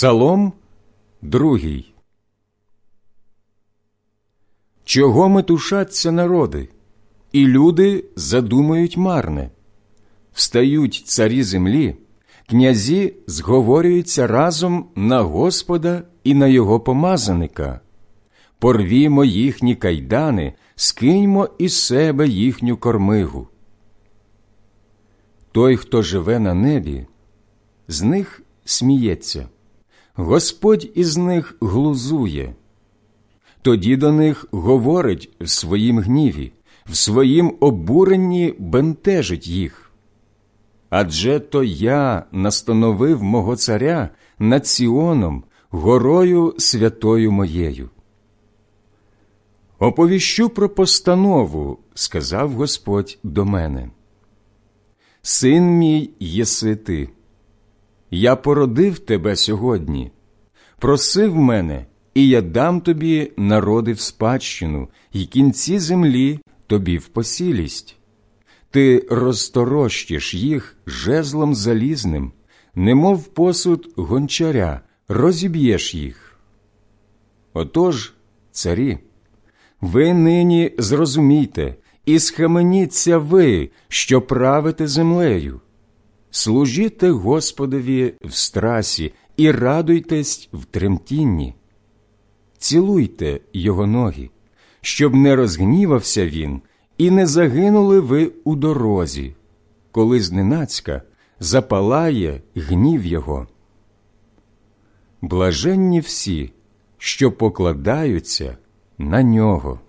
Псалом другий. Чого метушаться народи, і люди задумають марне, встають царі землі, князі зговорюються разом на Господа і на його помазаника. Порвімо їхні кайдани, скиньмо із себе їхню кормигу. Той, хто живе на небі, з них сміється. Господь із них глузує. Тоді до них говорить в своїм гніві, в своїм обуренні бентежить їх. Адже то я настановив мого царя над Сіоном, горою святою моєю. Оповіщу про постанову, сказав Господь до мене. Син мій єси ти. Я породив тебе сьогодні, просив мене, і я дам тобі народи в спадщину, і кінці землі тобі в посілість. Ти розторощиш їх жезлом залізним, немов посуд гончаря, розіб'єш їх. Отож, царі, ви нині зрозумійте і схаменіться ви, що правите землею. Служіте Господові в страсі і радуйтесь в тремтінні, цілуйте Його ноги, щоб не розгнівався Він і не загинули ви у дорозі, коли зненацька запалає гнів Його. Блаженні всі, що покладаються на нього.